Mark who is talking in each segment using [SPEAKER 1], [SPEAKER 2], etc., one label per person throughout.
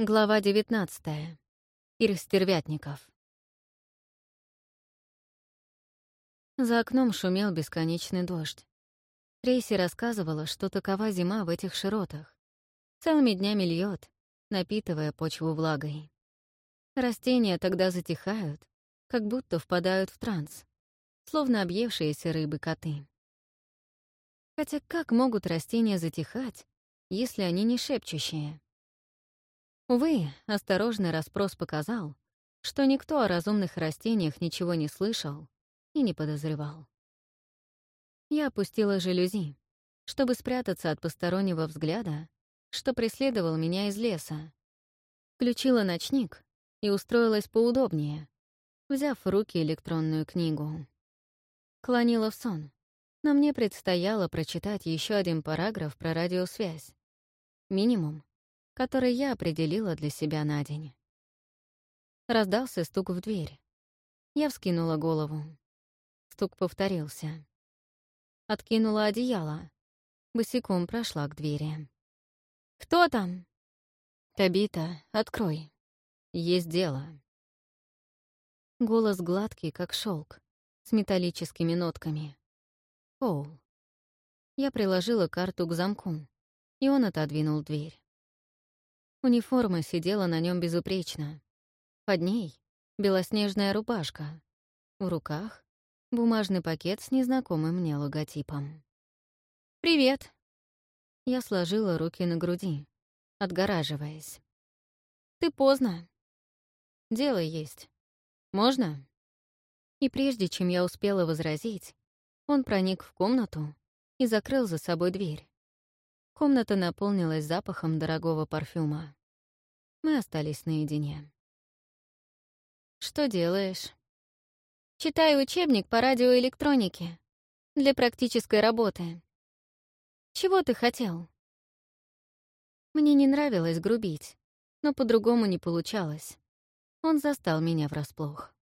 [SPEAKER 1] Глава 19. Ир Стервятников. За окном шумел бесконечный дождь. Трейси рассказывала, что такова зима в этих широтах. Целыми днями льет, напитывая почву влагой. Растения тогда затихают, как будто впадают в транс, словно объевшиеся рыбы-коты. Хотя как могут растения затихать, если они не шепчущие? Увы, осторожный расспрос показал, что никто о разумных растениях ничего не слышал и не подозревал. Я опустила жалюзи, чтобы спрятаться от постороннего взгляда, что преследовал меня из леса. Включила ночник и устроилась поудобнее, взяв в руки электронную книгу. Клонила в сон, но мне предстояло прочитать еще один параграф про радиосвязь. Минимум, который я определила для себя на день. Раздался стук в дверь. Я вскинула голову. Стук повторился. Откинула одеяло. Босиком прошла к двери. «Кто там?» «Табита, открой. Есть дело». Голос гладкий, как шелк, с металлическими нотками. Оу. Я приложила карту к замку, и он отодвинул дверь. Униформа сидела на нем безупречно. Под ней — белоснежная рубашка. В руках — бумажный пакет с незнакомым мне логотипом. «Привет!» Я сложила руки на груди, отгораживаясь. «Ты поздно. Дело есть. Можно?» И прежде чем я успела возразить, он проник в комнату и закрыл за собой дверь. Комната наполнилась запахом дорогого парфюма. Мы остались наедине. «Что делаешь?» «Читаю учебник по радиоэлектронике для практической работы. Чего ты хотел?» Мне не нравилось грубить, но по-другому не получалось. Он застал меня врасплох.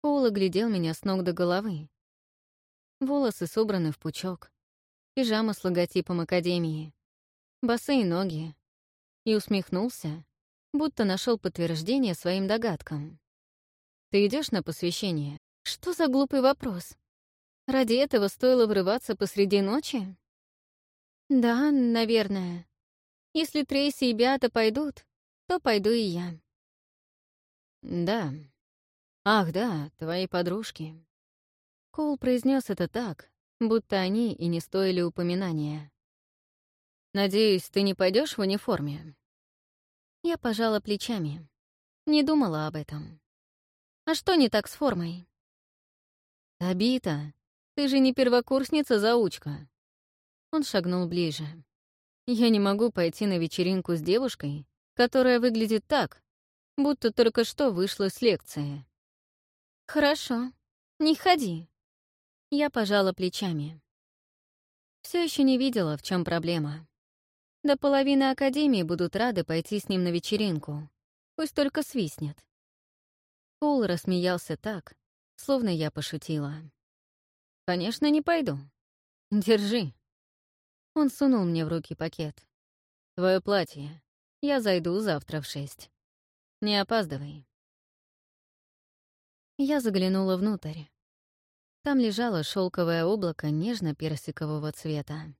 [SPEAKER 1] Пол оглядел меня с ног до головы. Волосы собраны в пучок, пижама с логотипом Академии, босые ноги, и усмехнулся, будто нашел подтверждение своим догадкам. «Ты идешь на посвящение?» «Что за глупый вопрос? Ради этого стоило врываться посреди ночи?» «Да, наверное. Если Трейси и Биата пойдут, то пойду и я».
[SPEAKER 2] «Да. Ах, да, твои подружки».
[SPEAKER 1] Коул произнес это так, будто они и не стоили упоминания.
[SPEAKER 2] «Надеюсь, ты не пойдешь в униформе?»
[SPEAKER 1] Я пожала плечами. Не думала об этом. «А что не так с формой?»
[SPEAKER 2] «Обита, ты же не первокурсница-заучка».
[SPEAKER 1] Он шагнул ближе.
[SPEAKER 2] «Я не могу пойти на вечеринку с девушкой, которая выглядит так, будто только что вышла с лекции».
[SPEAKER 1] «Хорошо, не ходи», я пожала плечами. Все еще не видела, в чем проблема. До половины Академии будут рады пойти с ним на вечеринку. Пусть только свистнет. Пол рассмеялся так, словно я пошутила.
[SPEAKER 2] «Конечно, не пойду. Держи».
[SPEAKER 1] Он сунул мне в руки пакет.
[SPEAKER 2] «Твое платье. Я зайду завтра в шесть. Не опаздывай».
[SPEAKER 1] Я заглянула внутрь. Там лежало шелковое облако нежно-персикового цвета.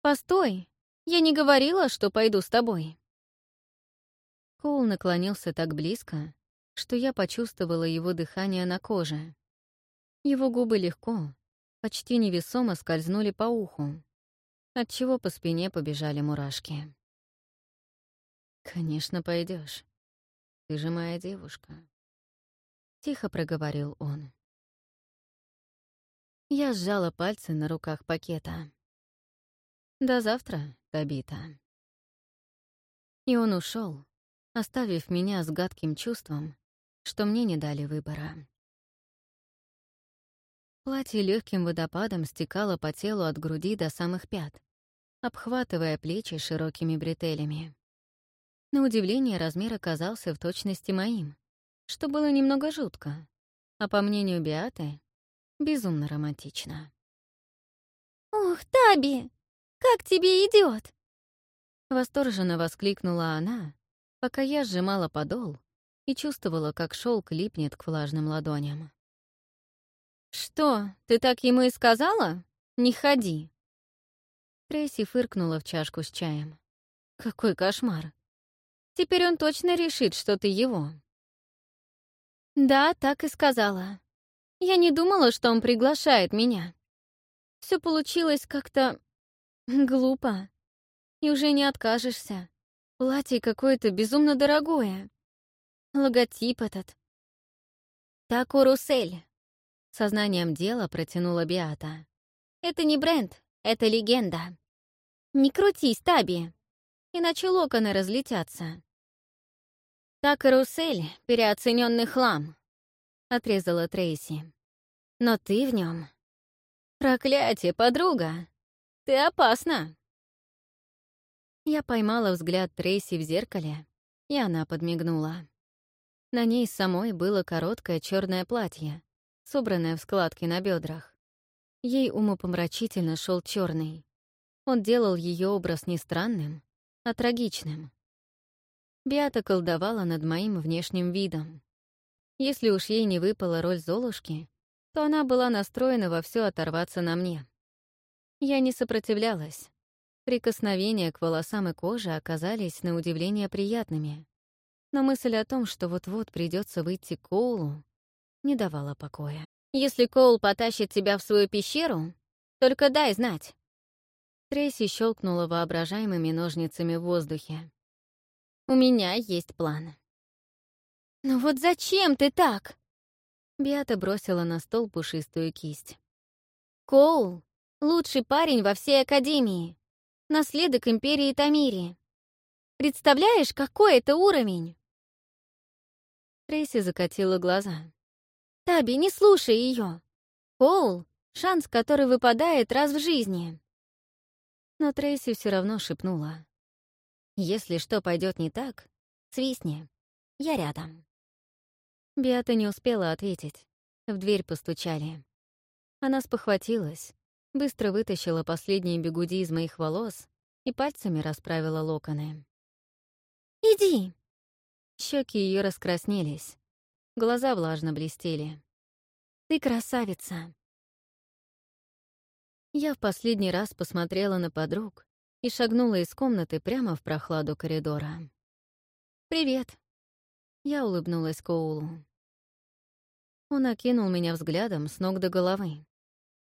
[SPEAKER 1] «Постой! Я не говорила, что пойду с тобой!» Коул наклонился так близко, что я почувствовала его дыхание на коже. Его губы легко, почти невесомо скользнули по уху, отчего по спине побежали мурашки.
[SPEAKER 2] «Конечно, пойдешь. Ты же моя девушка», — тихо проговорил он.
[SPEAKER 1] Я сжала пальцы на руках пакета. «До завтра, Табита». И он ушел, оставив меня с гадким чувством, что мне не дали выбора. Платье легким водопадом стекало по телу от груди до самых пят, обхватывая плечи широкими бретелями. На удивление размер оказался в точности моим, что было немного жутко, а по мнению Биаты Безумно романтично.
[SPEAKER 3] «Ух, Таби! Как тебе идет?
[SPEAKER 1] Восторженно воскликнула она, пока я сжимала подол и чувствовала, как шелк липнет к влажным ладоням.
[SPEAKER 2] «Что, ты так ему и сказала? Не ходи!»
[SPEAKER 1] Трейси фыркнула в чашку с чаем.
[SPEAKER 2] «Какой кошмар! Теперь он точно решит, что ты его!» «Да, так и сказала. Я не думала, что он приглашает меня. Все получилось как-то... глупо. И уже не откажешься. Платье какое-то безумно дорогое. Логотип этот. Так Русель. Сознанием дела протянула Биата. Это не бренд, это легенда. Не крутись, Таби, иначе локоны разлетятся. Так Русель — переоцененный хлам, отрезала Трейси. Но ты в нем. Проклятие, подруга! Ты опасна!
[SPEAKER 1] Я поймала взгляд Трейси в зеркале, и она подмигнула. На ней самой было короткое черное платье, собранное в складки на бедрах. Ей умопомрачительно шел черный. Он делал ее образ не странным, а трагичным. Биата колдовала над моим внешним видом. Если уж ей не выпала роль Золушки, то она была настроена во все оторваться на мне. Я не сопротивлялась. Прикосновения к волосам и коже оказались на удивление приятными. Но мысль о том, что вот-вот придется выйти к Коулу, не давала покоя.
[SPEAKER 2] «Если Коул потащит тебя в свою пещеру, только дай знать».
[SPEAKER 1] Трейси щелкнула воображаемыми ножницами в воздухе.
[SPEAKER 2] «У меня есть план». «Ну вот зачем ты так?»
[SPEAKER 1] Биата бросила на стол пушистую кисть.
[SPEAKER 2] «Коул — лучший парень во всей Академии наследок империи Тамири. Представляешь, какой это уровень?»
[SPEAKER 1] Трейси закатила глаза.
[SPEAKER 2] «Таби, не слушай ее. Коул — шанс, который выпадает раз в жизни».
[SPEAKER 1] Но Трейси все равно шепнула. «Если что пойдет не так, свистни. Я рядом». Биата не успела ответить. В дверь постучали. Она спохватилась, быстро вытащила последние бегуди из моих волос и пальцами расправила локоны.
[SPEAKER 2] «Иди!»
[SPEAKER 1] Щеки ее раскраснелись, глаза влажно блестели.
[SPEAKER 2] «Ты красавица!»
[SPEAKER 1] Я в последний раз посмотрела на подруг и шагнула из комнаты прямо в прохладу коридора. «Привет!» Я улыбнулась Коулу. Он окинул меня взглядом с ног до головы.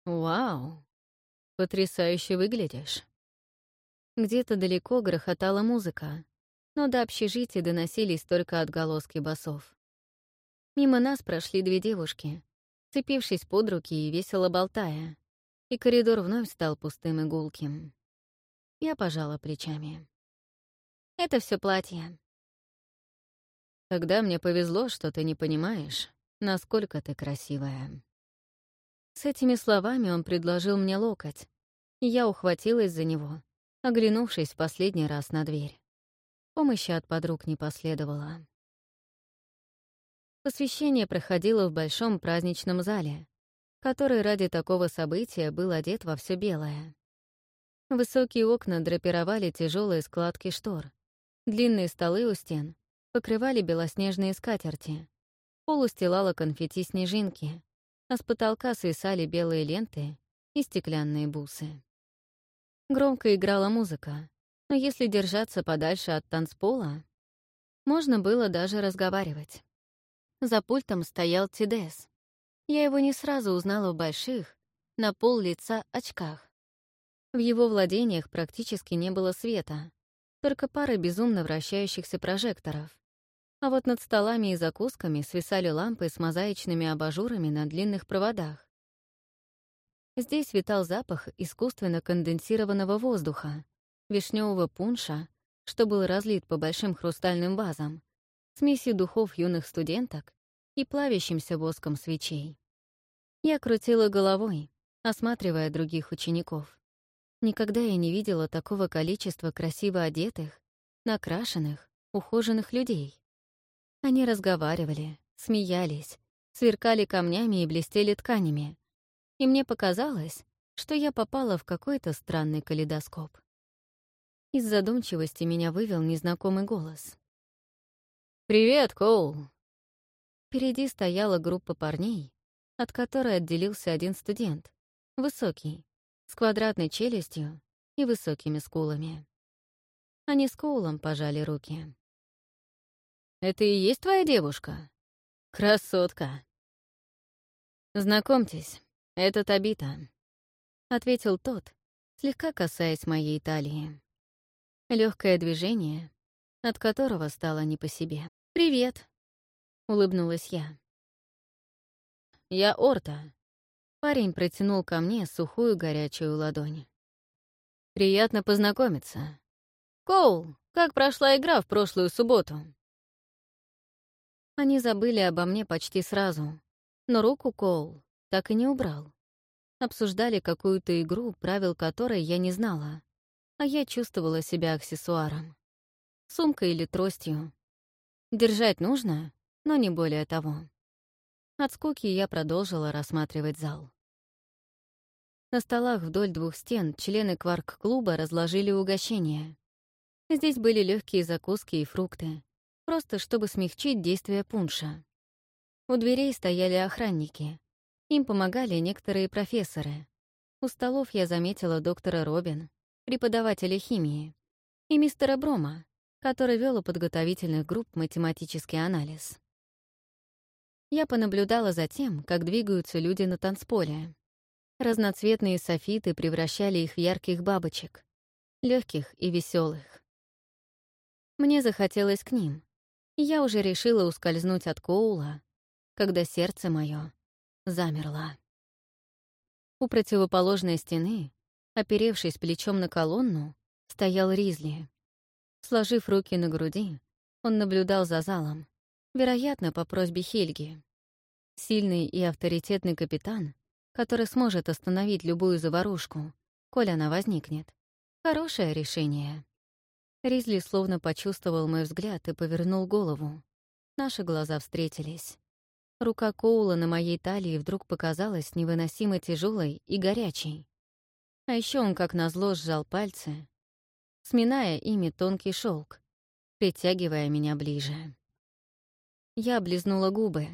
[SPEAKER 1] «Вау! Потрясающе выглядишь!» Где-то далеко грохотала музыка, но до общежития доносились только отголоски басов. Мимо нас прошли две девушки, цепившись под руки и весело болтая, и коридор вновь стал пустым и гулким. Я пожала плечами.
[SPEAKER 2] «Это все платье».
[SPEAKER 1] «Тогда мне повезло, что ты не понимаешь, насколько ты красивая». С этими словами он предложил мне локоть, и я ухватилась за него, оглянувшись в последний раз на дверь. Помощи от подруг не последовало. Посвящение проходило в большом праздничном зале, который ради такого события был одет во все белое. Высокие окна драпировали тяжелые складки штор. Длинные столы у стен покрывали белоснежные скатерти. Пол устилала конфетти-снежинки, а с потолка свисали белые ленты и стеклянные бусы. Громко играла музыка, но если держаться подальше от танцпола, можно было даже разговаривать. За пультом стоял Тидес. Я его не сразу узнала в больших, на пол лица очках. В его владениях практически не было света, только пара безумно вращающихся прожекторов. А вот над столами и закусками свисали лампы с мозаичными абажурами на длинных проводах. Здесь витал запах искусственно конденсированного воздуха, вишневого пунша, что был разлит по большим хрустальным вазам, смеси духов юных студенток и плавящимся воском свечей. Я крутила головой, осматривая других учеников. Никогда я не видела такого количества красиво одетых, накрашенных, ухоженных людей. Они разговаривали, смеялись, сверкали камнями и блестели тканями. И мне показалось, что я попала в какой-то странный калейдоскоп. Из задумчивости меня вывел незнакомый голос. «Привет, Коул!» Впереди стояла группа парней, от которой отделился один студент, высокий, с квадратной челюстью и высокими скулами. Они с Коулом пожали руки. «Это и есть твоя девушка? Красотка!» «Знакомьтесь, это Табита», — ответил тот, слегка касаясь моей талии. Легкое движение, от которого стало не по себе. «Привет», — улыбнулась я. «Я Орта». Парень протянул ко мне сухую горячую ладонь. «Приятно познакомиться. Коул, как прошла игра в прошлую субботу?» Они забыли обо мне почти сразу, но руку Коул так и не убрал. Обсуждали какую-то игру, правил которой я не знала, а я чувствовала себя аксессуаром. Сумкой или тростью. Держать нужно, но не более того. От скуки я продолжила рассматривать зал. На столах вдоль двух стен члены кварк-клуба разложили угощения. Здесь были легкие закуски и фрукты, просто чтобы смягчить действие пунша. У дверей стояли охранники. Им помогали некоторые профессоры. У столов я заметила доктора Робин, преподавателя химии, и мистера Брома, который вел у подготовительных групп математический анализ. Я понаблюдала за тем, как двигаются люди на танцполе. Разноцветные софиты превращали их в ярких бабочек, легких и веселых. Мне захотелось к ним, я уже решила ускользнуть от Коула, когда сердце мое замерло. У противоположной стены, оперевшись плечом на колонну, стоял Ризли. Сложив руки на груди, он наблюдал за залом, вероятно, по просьбе Хельги. Сильный и авторитетный капитан, который сможет остановить любую заварушку, коль она возникнет. Хорошее решение. Ризли словно почувствовал мой взгляд и повернул голову. Наши глаза встретились. Рука Коула на моей талии вдруг показалась невыносимо тяжелой и горячей. А еще он, как назло, сжал пальцы, сминая ими тонкий шелк, притягивая меня ближе. Я облизнула губы,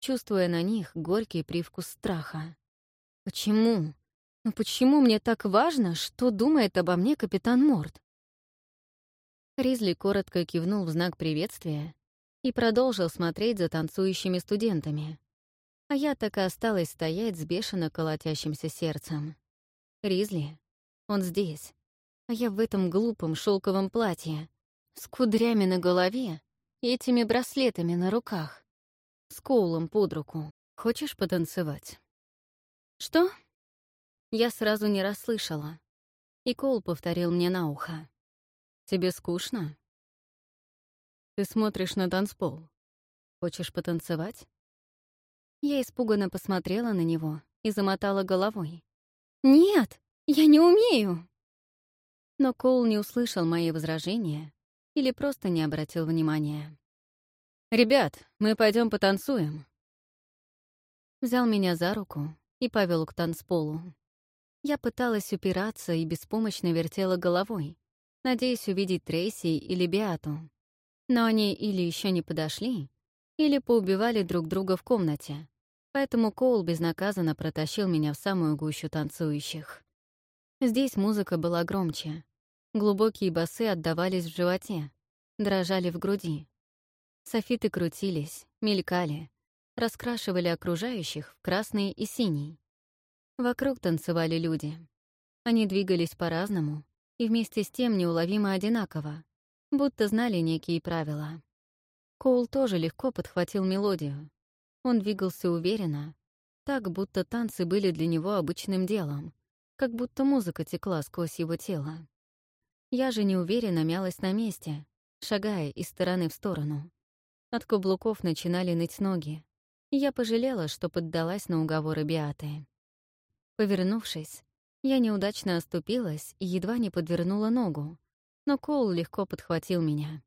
[SPEAKER 1] чувствуя на них горький привкус страха. Почему? Ну почему мне так важно, что думает обо мне капитан Морд? Ризли коротко кивнул в знак приветствия и продолжил смотреть за танцующими студентами. А я так и осталась стоять с бешено колотящимся сердцем. Ризли, он здесь, а я в этом глупом шелковом платье, с кудрями на голове и этими браслетами на руках, с Коулом под руку. Хочешь потанцевать? Что? Я сразу не расслышала. И Коул повторил мне на ухо. Тебе скучно? Ты смотришь на танцпол. Хочешь потанцевать? Я испуганно посмотрела на него и замотала головой. «Нет, я не умею!» Но Коул не услышал мои возражения или просто не обратил внимания. «Ребят, мы пойдем потанцуем». Взял меня за руку и повел к танцполу. Я пыталась упираться и беспомощно вертела головой, надеясь увидеть Трейси или Биату. Но они или еще не подошли, или поубивали друг друга в комнате, поэтому Коул безнаказанно протащил меня в самую гущу танцующих. Здесь музыка была громче. Глубокие басы отдавались в животе, дрожали в груди. Софиты крутились, мелькали, раскрашивали окружающих в красный и синий. Вокруг танцевали люди. Они двигались по-разному и вместе с тем неуловимо одинаково, будто знали некие правила. Коул тоже легко подхватил мелодию. Он двигался уверенно, так, будто танцы были для него обычным делом, как будто музыка текла сквозь его тело. Я же неуверенно мялась на месте, шагая из стороны в сторону. От каблуков начинали ныть ноги, и я пожалела, что поддалась на уговоры Биаты. Повернувшись, я неудачно оступилась и едва не подвернула ногу, но Коул легко подхватил меня.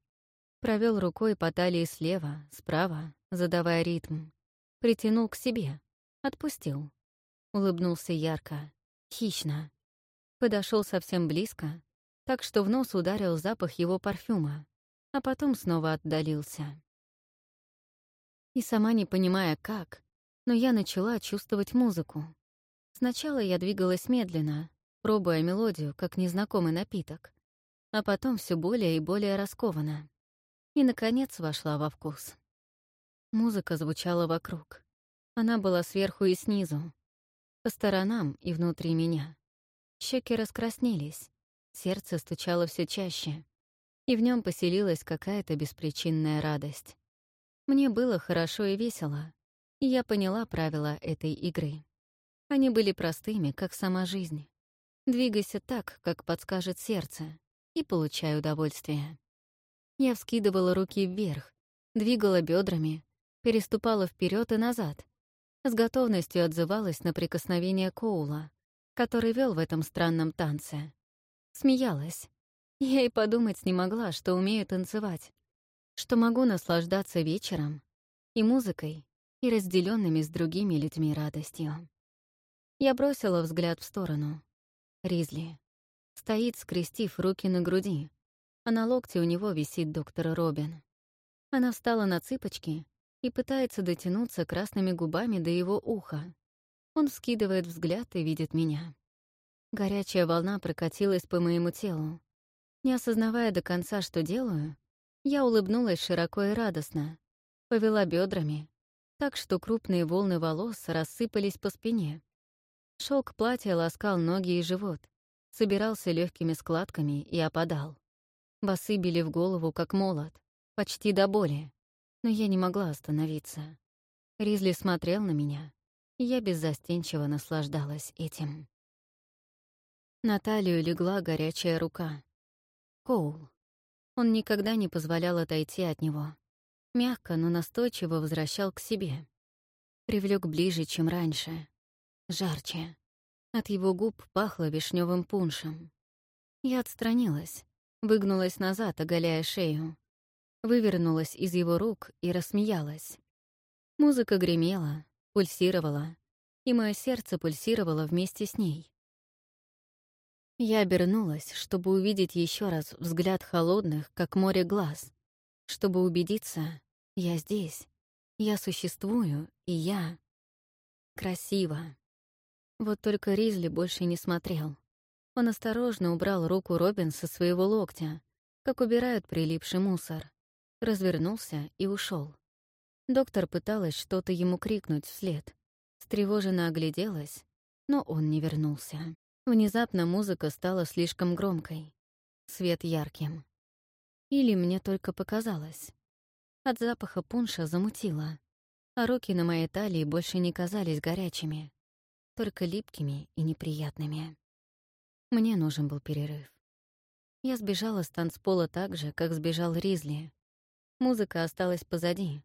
[SPEAKER 1] Провел рукой по талии слева, справа, задавая ритм. Притянул к себе, отпустил. Улыбнулся ярко, Хищно. Подошел совсем близко, так что в нос ударил запах его парфюма, а потом снова отдалился. И сама не понимая, как, но я начала чувствовать музыку. Сначала я двигалась медленно, пробуя мелодию, как незнакомый напиток, а потом все более и более раскованно. И, наконец, вошла во вкус. Музыка звучала вокруг. Она была сверху и снизу, по сторонам и внутри меня. Щеки раскраснелись, сердце стучало все чаще, и в нем поселилась какая-то беспричинная радость. Мне было хорошо и весело, и я поняла правила этой игры. Они были простыми, как сама жизнь. Двигайся так, как подскажет сердце, и получай удовольствие. Я вскидывала руки вверх, двигала бедрами, переступала вперед и назад, с готовностью отзывалась на прикосновение Коула, который вел в этом странном танце. Смеялась. Я и подумать не могла, что умею танцевать, что могу наслаждаться вечером и музыкой, и разделенными с другими людьми радостью. Я бросила взгляд в сторону. Ризли. Стоит, скрестив руки на груди, а на локте у него висит доктор Робин. Она встала на цыпочки и пытается дотянуться красными губами до его уха. Он вскидывает взгляд и видит меня. Горячая волна прокатилась по моему телу. Не осознавая до конца, что делаю, я улыбнулась широко и радостно, повела бедрами, так что крупные волны волос рассыпались по спине. Шелк платья ласкал ноги и живот, собирался легкими складками и опадал. Басы били в голову, как молот, почти до боли но я не могла остановиться. Ризли смотрел на меня, и я беззастенчиво наслаждалась этим. На талию легла горячая рука. Коул. Он никогда не позволял отойти от него. Мягко, но настойчиво возвращал к себе. Привлек ближе, чем раньше. Жарче. От его губ пахло вишневым пуншем. Я отстранилась, выгнулась назад, оголяя шею, вывернулась из его рук и рассмеялась. Музыка гремела, пульсировала, и мое сердце пульсировало вместе с ней. Я обернулась, чтобы увидеть еще раз взгляд холодных, как море глаз, чтобы убедиться, я здесь, я существую, и я... Красиво. Вот только Ризли больше не смотрел. Он осторожно убрал руку Робин со своего локтя, как убирают прилипший мусор развернулся и ушел. Доктор пыталась что-то ему крикнуть вслед. Встревоженно огляделась, но он не вернулся. Внезапно музыка стала слишком громкой, свет ярким. Или мне только показалось. От запаха пунша замутило, а руки на моей талии больше не казались горячими, только липкими и неприятными. Мне нужен был перерыв. Я сбежала с танцпола так же, как сбежал Ризли, Музыка осталась позади,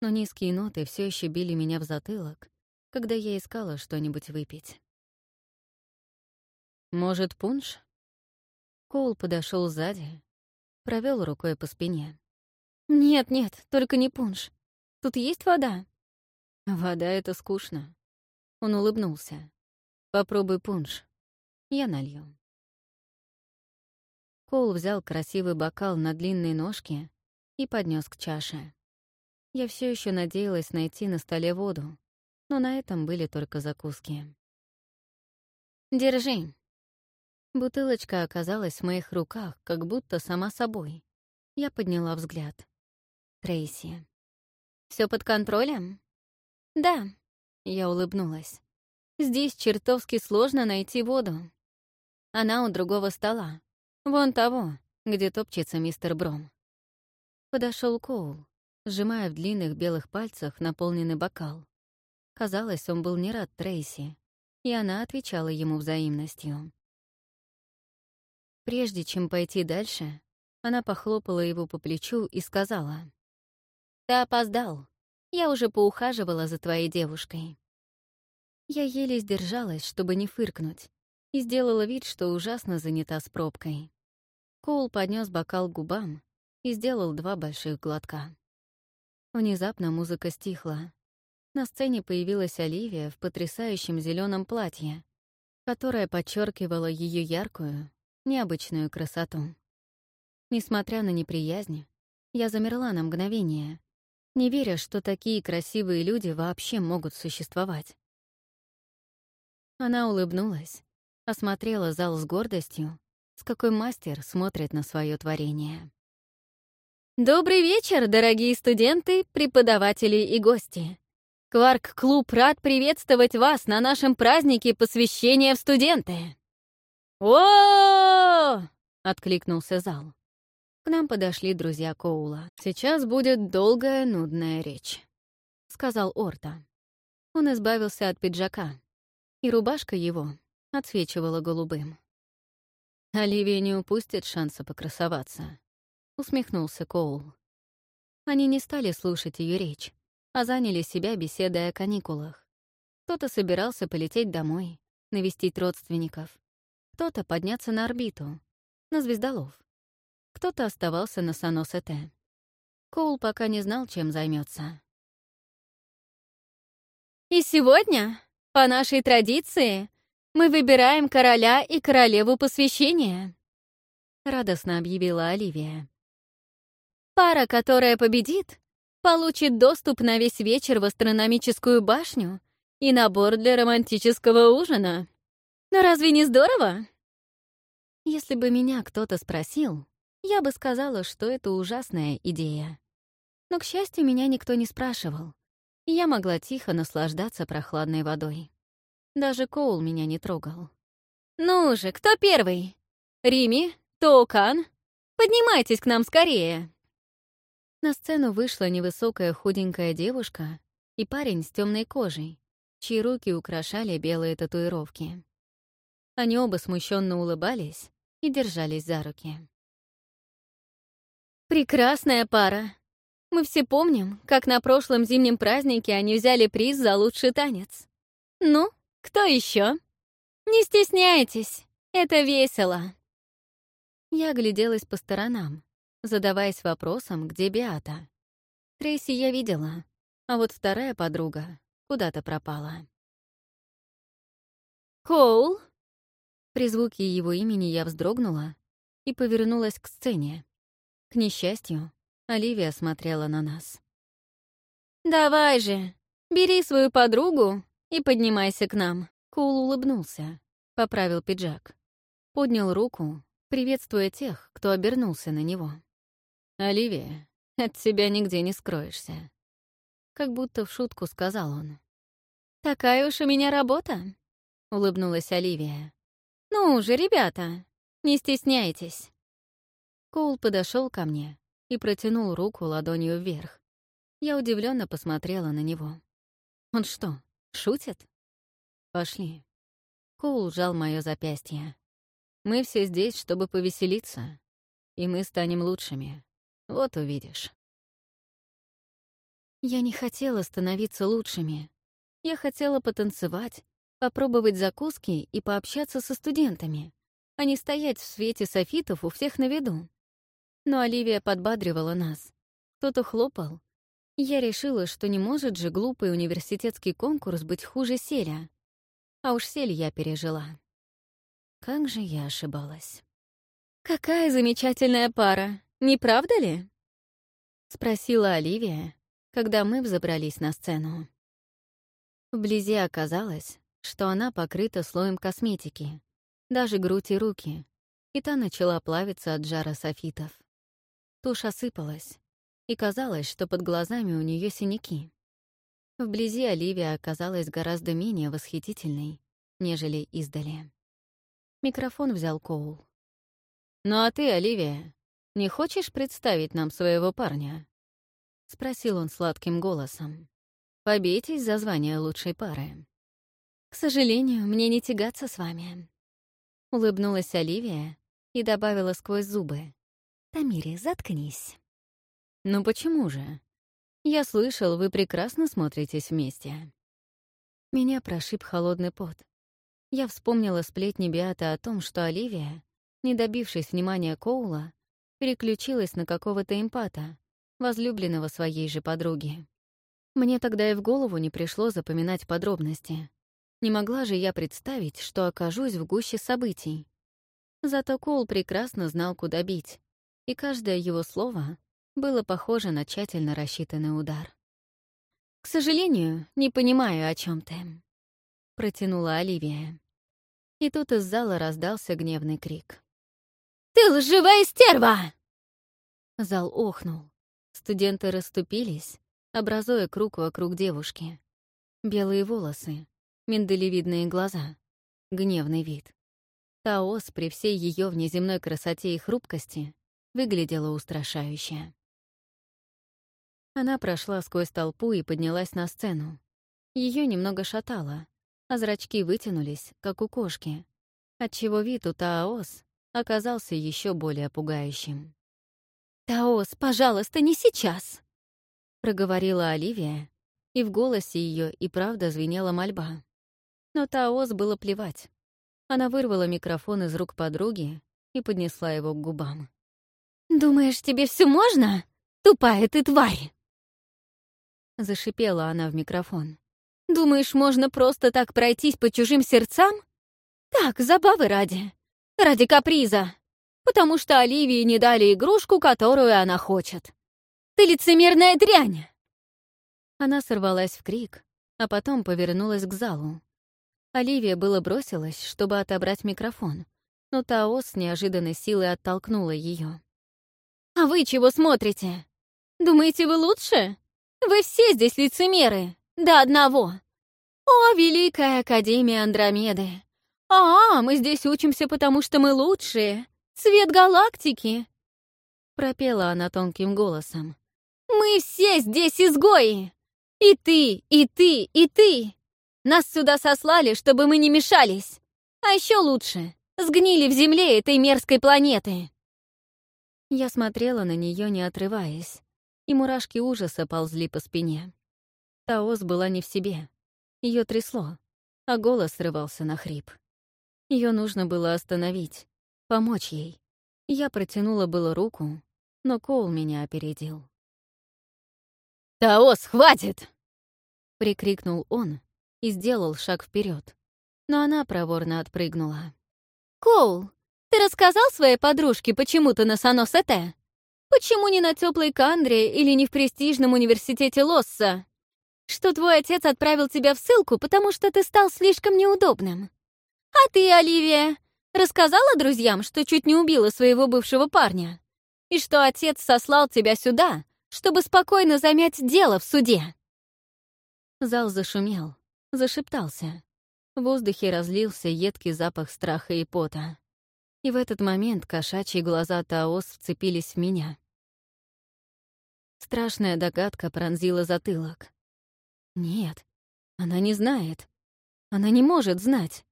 [SPEAKER 1] но низкие ноты все еще били меня в затылок, когда я искала что-нибудь выпить. «Может, пунш?» Коул подошел сзади, провел рукой по спине.
[SPEAKER 2] «Нет, нет, только не пунш. Тут есть вода?»
[SPEAKER 1] «Вода — это скучно». Он улыбнулся. «Попробуй пунш. Я налью». Коул взял красивый бокал на длинной ножке и поднес к чаше. Я все еще надеялась найти на столе воду, но на этом были только закуски.
[SPEAKER 2] «Держи».
[SPEAKER 1] Бутылочка оказалась в моих руках, как будто сама собой. Я подняла взгляд. Трейси.
[SPEAKER 2] Все под контролем?»
[SPEAKER 1] «Да», — я улыбнулась. «Здесь чертовски сложно найти воду. Она у другого стола. Вон того, где топчется мистер Бром. Подошел Коул, сжимая в длинных белых пальцах наполненный бокал. Казалось, он был не рад Трейси, и она отвечала ему взаимностью. Прежде чем пойти дальше, она похлопала его по плечу и сказала. «Ты опоздал. Я уже поухаживала за твоей девушкой». Я еле сдержалась, чтобы не фыркнуть, и сделала вид, что ужасно занята с пробкой. Коул поднес бокал к губам, и сделал два больших глотка. Внезапно музыка стихла. На сцене появилась Оливия в потрясающем зеленом платье, которое подчеркивало ее яркую, необычную красоту. Несмотря на неприязнь, я замерла на мгновение, не веря, что такие красивые люди вообще могут существовать. Она улыбнулась, осмотрела зал с гордостью, с какой мастер смотрит на свое творение.
[SPEAKER 2] Добрый вечер, дорогие студенты, преподаватели и гости. Кварк-клуб рад приветствовать вас на нашем празднике посвящения в студенты. о откликнулся зал.
[SPEAKER 1] К нам подошли друзья Коула. «Сейчас будет долгая, нудная речь», — сказал Орта. Он избавился от пиджака, и рубашка его отсвечивала голубым. «Оливия не упустит шанса покрасоваться», — усмехнулся Коул. Они не стали слушать ее речь, а заняли себя беседой о каникулах. Кто-то собирался полететь домой, навестить родственников, кто-то подняться на орбиту, на звездолов. Кто-то оставался на Саносете. Коул пока не знал, чем займется.
[SPEAKER 2] «И сегодня, по нашей традиции, мы выбираем короля и королеву посвящения», — радостно объявила Оливия. «Пара, которая победит, получит доступ на весь вечер в астрономическую башню и набор для романтического ужина. Но разве не здорово?
[SPEAKER 1] Если бы меня кто-то спросил, я бы сказала, что это ужасная идея. Но, к счастью, меня никто не спрашивал, и я могла тихо наслаждаться прохладной водой. Даже Коул меня не трогал.
[SPEAKER 2] «Ну же, кто первый? Рими? Тоукан? Поднимайтесь к нам скорее!»
[SPEAKER 1] На сцену вышла невысокая худенькая девушка и парень с темной кожей, чьи руки украшали белые татуировки. Они оба смущенно улыбались и держались за руки.
[SPEAKER 2] «Прекрасная пара! Мы все помним, как на прошлом зимнем празднике они взяли приз за лучший танец. Ну, кто еще? Не стесняйтесь, это весело!»
[SPEAKER 1] Я огляделась по сторонам, задаваясь вопросом, где Биата. Трейси я видела, а вот вторая подруга куда-то пропала.
[SPEAKER 2] «Коул?»
[SPEAKER 1] При звуке его имени я вздрогнула и повернулась к сцене. К несчастью, Оливия смотрела на нас.
[SPEAKER 2] «Давай же, бери свою подругу и поднимайся к нам».
[SPEAKER 1] Коул улыбнулся, поправил пиджак, поднял руку, приветствуя тех, кто обернулся на него. «Оливия, от тебя нигде не скроешься». Как будто в шутку сказал он.
[SPEAKER 2] «Такая уж у меня работа», — улыбнулась Оливия. «Ну же, ребята, не стесняйтесь».
[SPEAKER 1] Коул подошел ко мне и протянул руку ладонью вверх. Я удивленно посмотрела на него. «Он что, шутит?» «Пошли». Коул сжал мое запястье. «Мы все здесь, чтобы повеселиться, и мы станем лучшими. Вот увидишь. Я не хотела становиться лучшими. Я хотела потанцевать, попробовать закуски и пообщаться со студентами, а не стоять в свете софитов у всех на виду. Но Оливия подбадривала нас. Кто-то хлопал. Я решила, что не может же глупый университетский конкурс быть хуже селя. А уж сель я пережила. Как же я ошибалась.
[SPEAKER 2] «Какая замечательная пара!» Не правда ли?»
[SPEAKER 1] — спросила Оливия, когда мы взобрались на сцену. Вблизи оказалось, что она покрыта слоем косметики, даже грудь и руки, и та начала плавиться от жара софитов. Тушь осыпалась, и казалось, что под глазами у нее синяки. Вблизи Оливия оказалась гораздо менее восхитительной, нежели издали. Микрофон взял Коул. «Ну а ты, Оливия, не хочешь представить нам своего парня?» — спросил он сладким голосом. «Побейтесь за звание лучшей пары».
[SPEAKER 2] «К сожалению, мне не тягаться с вами», — улыбнулась Оливия и добавила сквозь зубы. «Тамири, заткнись».
[SPEAKER 1] «Ну почему же? Я слышал, вы прекрасно смотритесь вместе». Меня прошиб холодный пот. Я вспомнила сплетни Биата о том, что Оливия, не добившись внимания Коула, переключилась на какого-то эмпата, возлюбленного своей же подруги. Мне тогда и в голову не пришло запоминать подробности. Не могла же я представить, что окажусь в гуще событий. Зато Коул прекрасно знал, куда бить, и каждое его слово было похоже на тщательно рассчитанный удар. «К сожалению, не понимаю, о чем ты», — протянула Оливия. И тут из зала раздался гневный крик.
[SPEAKER 2] «Ты лживая стерва!»
[SPEAKER 1] Зал охнул. Студенты расступились, образуя круг вокруг девушки. Белые волосы, миндалевидные глаза, гневный вид. Таос при всей ее внеземной красоте и хрупкости выглядела устрашающе. Она прошла сквозь толпу и поднялась на сцену. Ее немного шатало, а зрачки вытянулись, как у кошки, отчего вид у Таос оказался еще более пугающим.
[SPEAKER 2] «Таос, пожалуйста, не сейчас!»
[SPEAKER 1] — проговорила Оливия, и в голосе ее и правда звенела мольба. Но Таос было плевать. Она вырвала микрофон из рук подруги и поднесла его к губам.
[SPEAKER 2] «Думаешь, тебе все можно? Тупая ты тварь!»
[SPEAKER 1] Зашипела она в микрофон.
[SPEAKER 2] «Думаешь, можно просто так пройтись по чужим сердцам? Так, забавы ради. Ради каприза. Потому что Оливии не дали игрушку, которую она хочет. Ты лицемерная дрянь!»
[SPEAKER 1] Она сорвалась в крик, а потом повернулась к залу. Оливия было бросилась, чтобы отобрать микрофон, но Таос с неожиданной силой оттолкнула ее.
[SPEAKER 2] «А вы чего смотрите? Думаете, вы лучше? Вы все здесь лицемеры, до одного. О, Великая Академия Андромеды! А, мы здесь учимся, потому что мы лучшие. Цвет галактики!»
[SPEAKER 1] Пропела она тонким голосом.
[SPEAKER 2] «Мы все здесь изгои! И ты, и ты, и ты! Нас сюда сослали, чтобы мы не мешались! А еще лучше, сгнили в земле этой мерзкой планеты!»
[SPEAKER 1] Я смотрела на нее, не отрываясь и мурашки ужаса ползли по спине. Таос была не в себе. Ее трясло, а голос срывался на хрип. Ее нужно было остановить, помочь ей. Я протянула было руку, но Коул меня опередил.
[SPEAKER 2] «Таос, хватит!»
[SPEAKER 1] — прикрикнул он и сделал шаг вперед, но она проворно отпрыгнула.
[SPEAKER 2] «Коул, ты рассказал своей подружке, почему ты на Санос-Эте?» Почему не на теплой Кандре или не в престижном университете Лосса? Что твой отец отправил тебя в ссылку, потому что ты стал слишком неудобным. А ты, Оливия, рассказала друзьям, что чуть не убила своего бывшего парня? И что отец сослал тебя сюда, чтобы спокойно замять дело в суде?»
[SPEAKER 1] Зал зашумел, зашептался. В воздухе разлился едкий запах страха и пота. И в этот момент кошачьи глаза Таос вцепились в меня. Страшная догадка пронзила затылок. Нет, она не знает. Она не может знать.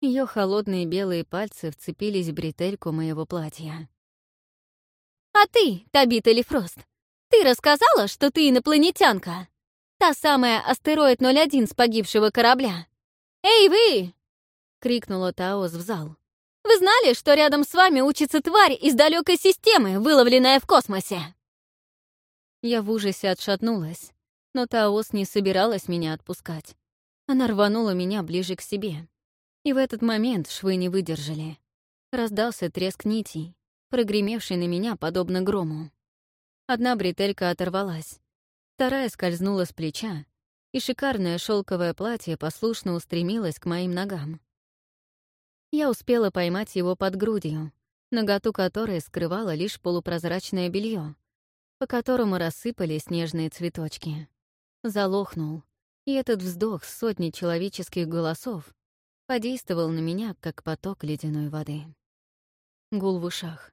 [SPEAKER 1] Ее холодные белые пальцы вцепились в бретельку моего платья.
[SPEAKER 2] «А ты, Табита Лифрост, ты рассказала, что ты инопланетянка? Та самая астероид 01 с погибшего корабля? Эй, вы!» — крикнула Таос в зал. «Вы знали, что рядом с вами учится тварь из далекой системы, выловленная в космосе?»
[SPEAKER 1] Я в ужасе отшатнулась, но Таос не собиралась меня отпускать. Она рванула меня ближе к себе. И в этот момент швы не выдержали. Раздался треск нитей, прогремевший на меня подобно грому. Одна бретелька оторвалась, вторая скользнула с плеча, и шикарное шелковое платье послушно устремилось к моим ногам. Я успела поймать его под грудью, наготу которой скрывала лишь полупрозрачное белье, по которому рассыпались снежные цветочки. Залохнул, и этот вздох сотни человеческих голосов подействовал на меня, как поток ледяной воды. Гул в ушах.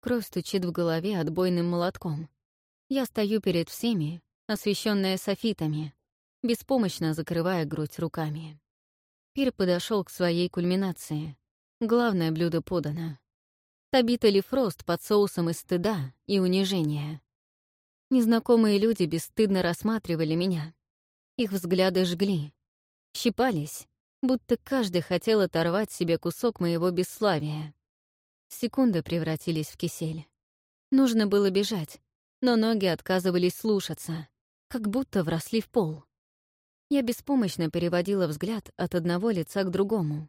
[SPEAKER 1] Кровь стучит в голове отбойным молотком. Я стою перед всеми, освещенная софитами, беспомощно закрывая грудь руками. Пир подошел к своей кульминации. Главное блюдо подано. Табита ли фрост под соусом из стыда и унижения. Незнакомые люди бесстыдно рассматривали меня. Их взгляды жгли, щипались, будто каждый хотел оторвать себе кусок моего бесславия. Секунды превратились в кисель. Нужно было бежать, но ноги отказывались слушаться, как будто вросли в пол. Я беспомощно переводила взгляд от одного лица к другому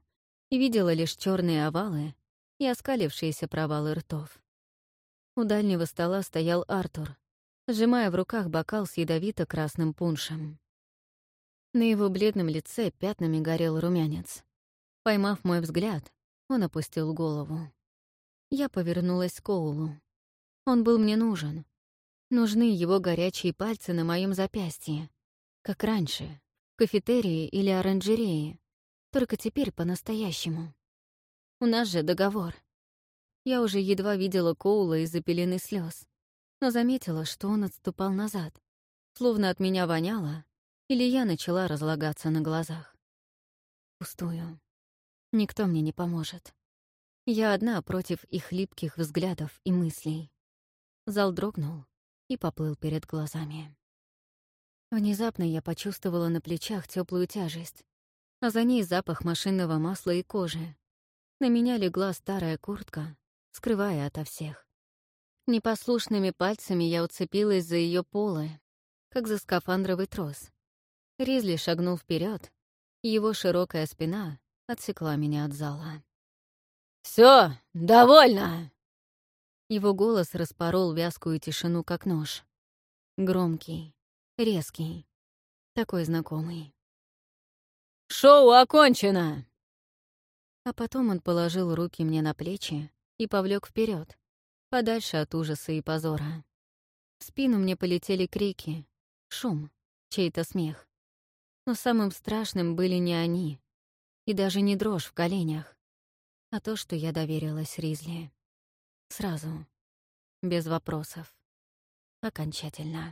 [SPEAKER 1] и видела лишь черные овалы и оскалившиеся провалы ртов. У дальнего стола стоял Артур, сжимая в руках бокал с ядовито-красным пуншем. На его бледном лице пятнами горел румянец. Поймав мой взгляд, он опустил голову. Я повернулась к Коулу. Он был мне нужен. Нужны его горячие пальцы на моем запястье, как раньше, кафетерии или оранжерее, только теперь по-настоящему. У нас же договор. Я уже едва видела Коула из-за пелены слез, но заметила, что он отступал назад, словно от меня воняло, или я начала разлагаться на глазах. Пустую. Никто мне не поможет. Я одна против их липких взглядов и мыслей. Зал дрогнул и поплыл перед глазами. Внезапно я почувствовала на плечах теплую тяжесть, а за ней запах машинного масла и кожи. На меня легла старая куртка, скрывая ото всех. Непослушными пальцами я уцепилась за ее полы, как за скафандровый трос. Ризли шагнул вперед, его широкая спина отсекла меня от зала. Все, довольно!» Его голос распорол вязкую тишину, как нож. Громкий, резкий, такой знакомый. «Шоу окончено!» А потом он положил руки мне на плечи и повлек вперед, подальше от ужаса и позора. В спину мне полетели крики, шум, чей-то смех. Но самым страшным были не они, и даже не дрожь в коленях, а то, что я доверилась Ризли. Сразу, без вопросов, окончательно.